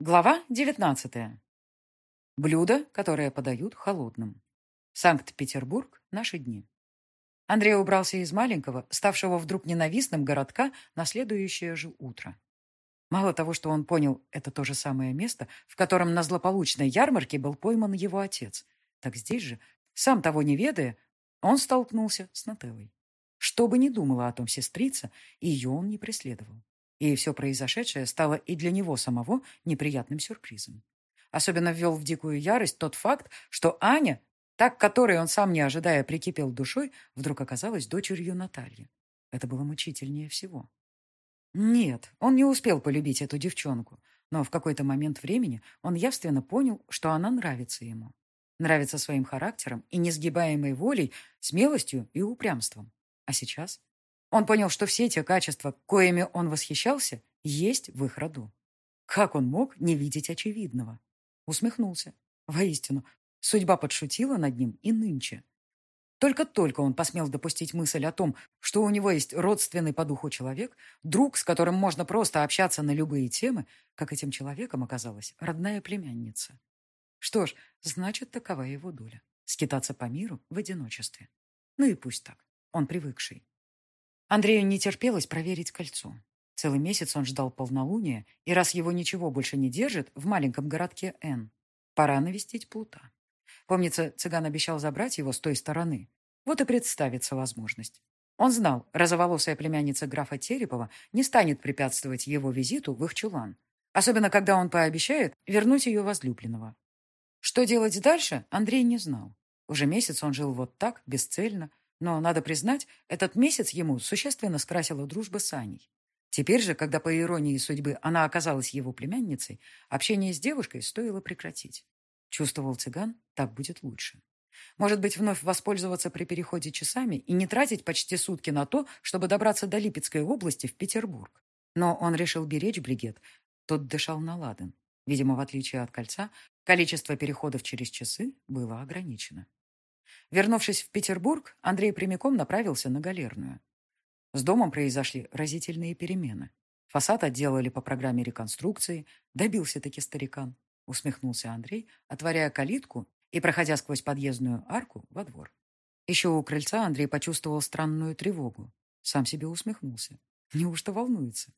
Глава 19. Блюдо, которое подают холодным. Санкт-Петербург. Наши дни. Андрей убрался из маленького, ставшего вдруг ненавистным городка на следующее же утро. Мало того, что он понял, это то же самое место, в котором на злополучной ярмарке был пойман его отец, так здесь же, сам того не ведая, он столкнулся с Нателлой. Что бы ни думала о том сестрица, ее он не преследовал. И все произошедшее стало и для него самого неприятным сюрпризом. Особенно ввел в дикую ярость тот факт, что Аня, так которой он сам не ожидая прикипел душой, вдруг оказалась дочерью Натальи. Это было мучительнее всего. Нет, он не успел полюбить эту девчонку, но в какой-то момент времени он явственно понял, что она нравится ему. Нравится своим характером и несгибаемой волей, смелостью и упрямством. А сейчас он понял, что все те качества, коими он восхищался, есть в их роду. Как он мог не видеть очевидного? Усмехнулся. Воистину, судьба подшутила над ним и нынче. Только-только он посмел допустить мысль о том, что у него есть родственный по духу человек, друг, с которым можно просто общаться на любые темы, как этим человеком оказалась родная племянница. Что ж, значит, такова его доля. Скитаться по миру в одиночестве. Ну и пусть так. Он привыкший. Андрею не терпелось проверить кольцо. Целый месяц он ждал полнолуния, и раз его ничего больше не держит в маленьком городке Н, пора навестить Плута. Помнится, цыган обещал забрать его с той стороны. Вот и представится возможность. Он знал, розоволосая племянница графа Терепова не станет препятствовать его визиту в их чулан, особенно когда он пообещает вернуть ее возлюбленного. Что делать дальше, Андрей не знал. Уже месяц он жил вот так, бесцельно, но, надо признать, этот месяц ему существенно скрасила дружба с Аней. Теперь же, когда, по иронии судьбы, она оказалась его племянницей, общение с девушкой стоило прекратить. Чувствовал цыган, так будет лучше. Может быть, вновь воспользоваться при переходе часами и не тратить почти сутки на то, чтобы добраться до Липецкой области в Петербург. Но он решил беречь бригет. Тот дышал на ладан. Видимо, в отличие от кольца, количество переходов через часы было ограничено. Вернувшись в Петербург, Андрей прямиком направился на Галерную. С домом произошли разительные перемены. Фасад отделали по программе реконструкции, добился-таки старикан. Усмехнулся Андрей, отворяя калитку и проходя сквозь подъездную арку во двор. Еще у крыльца Андрей почувствовал странную тревогу. Сам себе усмехнулся. Неужто волнуется?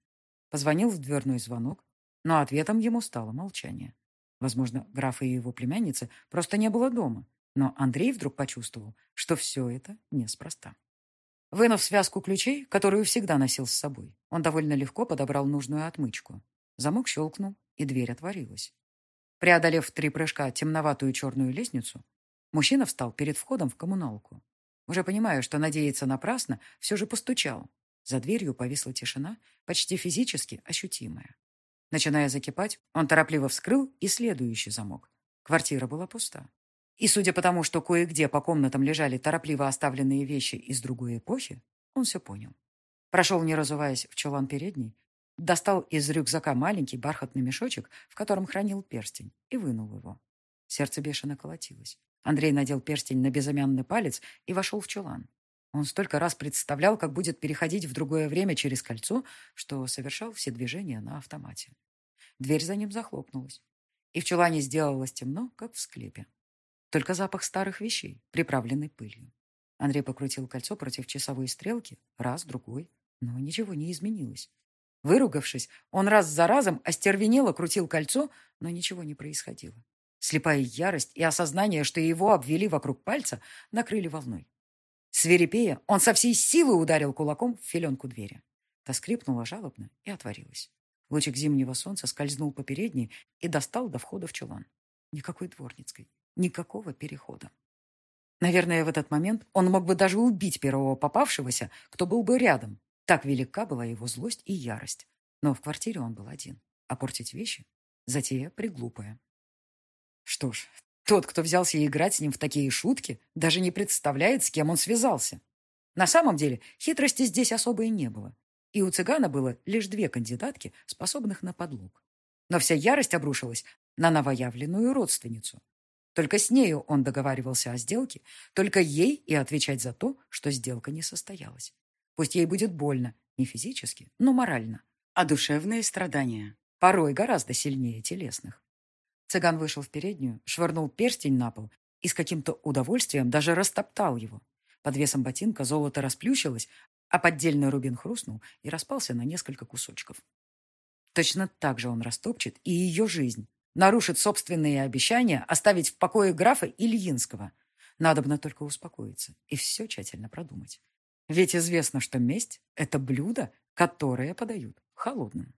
Позвонил в дверной звонок, но ответом ему стало молчание. Возможно, графа и его племянницы просто не было дома, но Андрей вдруг почувствовал, что все это неспроста. Вынув связку ключей, которую всегда носил с собой, он довольно легко подобрал нужную отмычку. Замок щелкнул, и дверь отворилась. Преодолев три прыжка темноватую черную лестницу, мужчина встал перед входом в коммуналку. Уже понимая, что надеется напрасно, все же постучал. За дверью повисла тишина, почти физически ощутимая. Начиная закипать, он торопливо вскрыл и следующий замок. Квартира была пуста. И судя по тому, что кое-где по комнатам лежали торопливо оставленные вещи из другой эпохи, он все понял. Прошел, не разуваясь, в чулан передний, достал из рюкзака маленький бархатный мешочек, в котором хранил перстень, и вынул его. Сердце бешено колотилось. Андрей надел перстень на безымянный палец и вошел в чулан. Он столько раз представлял, как будет переходить в другое время через кольцо, что совершал все движения на автомате. Дверь за ним захлопнулась, и в чулане сделалось темно, как в склепе. Только запах старых вещей, приправленный пылью. Андрей покрутил кольцо против часовой стрелки, раз, другой, но ничего не изменилось. Выругавшись, он раз за разом остервенело крутил кольцо, но ничего не происходило. Слепая ярость и осознание, что его обвели вокруг пальца, накрыли волной. Свирепея, он со всей силы ударил кулаком в филенку двери. Та скрипнула жалобно и отворилась. Лучик зимнего солнца скользнул по передней и достал до входа в чулан. Никакой дворницкой, Никакого перехода. Наверное, в этот момент он мог бы даже убить первого попавшегося, кто был бы рядом. Так велика была его злость и ярость. Но в квартире он был один. А портить вещи – затея приглупая. Что ж, тот, кто взялся играть с ним в такие шутки, даже не представляет, с кем он связался. На самом деле, хитрости здесь особо и не было. И у цыгана было лишь две кандидатки, способных на подлог. Но вся ярость обрушилась на новоявленную родственницу. Только с нею он договаривался о сделке, только ей и отвечать за то, что сделка не состоялась. Пусть ей будет больно, не физически, но морально. А душевные страдания порой гораздо сильнее телесных. Цыган вышел в переднюю, швырнул перстень на пол и с каким-то удовольствием даже растоптал его. Под весом ботинка золото расплющилось, а поддельный рубин хрустнул и распался на несколько кусочков. Точно так же он растопчет и ее жизнь, нарушит собственные обещания оставить в покое графа Ильинского. Надобно только успокоиться и все тщательно продумать. Ведь известно, что месть — это блюдо, которое подают холодным.